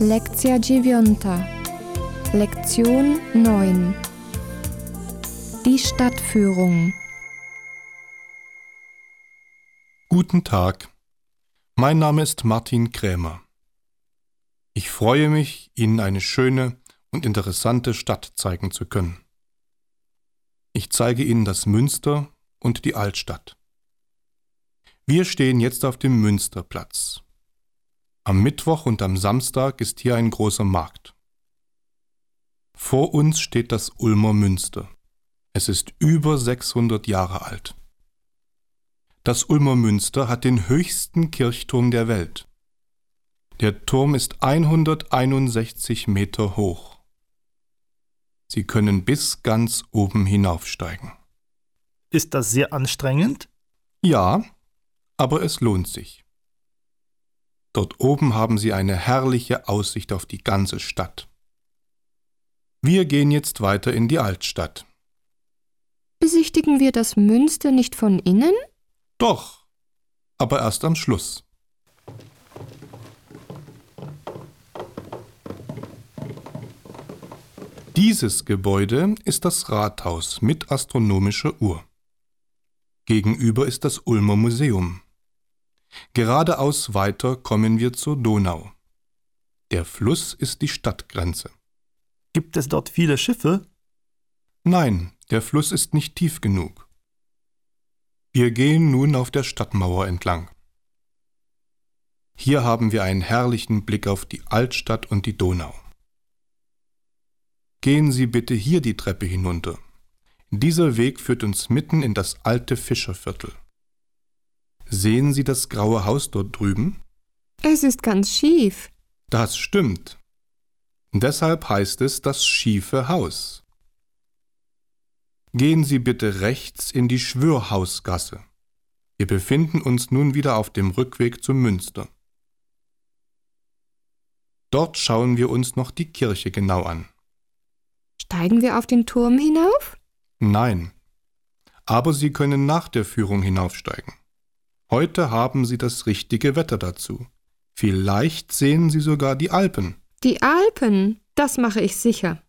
Lekcja dziewiąta. Lektion 9. Die Stadtführung. Guten Tag. Mein Name ist Martin Krämer. Ich freue mich, Ihnen eine schöne und interessante Stadt zeigen zu können. Ich zeige Ihnen das Münster und die Altstadt. Wir stehen jetzt auf dem Münsterplatz. Am Mittwoch und am Samstag ist hier ein großer Markt. Vor uns steht das Ulmer Münster. Es ist über 600 Jahre alt. Das Ulmer Münster hat den höchsten Kirchturm der Welt. Der Turm ist 161 Meter hoch. Sie können bis ganz oben hinaufsteigen. Ist das sehr anstrengend? Ja, aber es lohnt sich. Dort oben haben Sie eine herrliche Aussicht auf die ganze Stadt. Wir gehen jetzt weiter in die Altstadt. Besichtigen wir das Münster nicht von innen? Doch, aber erst am Schluss. Dieses Gebäude ist das Rathaus mit astronomischer Uhr. Gegenüber ist das Ulmer Museum. Geradeaus weiter kommen wir zur Donau. Der Fluss ist die Stadtgrenze. Gibt es dort viele Schiffe? Nein, der Fluss ist nicht tief genug. Wir gehen nun auf der Stadtmauer entlang. Hier haben wir einen herrlichen Blick auf die Altstadt und die Donau. Gehen Sie bitte hier die Treppe hinunter. Dieser Weg führt uns mitten in das alte Fischerviertel. Sehen Sie das graue Haus dort drüben? Es ist ganz schief. Das stimmt. Deshalb heißt es das schiefe Haus. Gehen Sie bitte rechts in die Schwörhausgasse. Wir befinden uns nun wieder auf dem Rückweg zum Münster. Dort schauen wir uns noch die Kirche genau an. Steigen wir auf den Turm hinauf? Nein, aber Sie können nach der Führung hinaufsteigen. Heute haben Sie das richtige Wetter dazu. Vielleicht sehen Sie sogar die Alpen. Die Alpen, das mache ich sicher.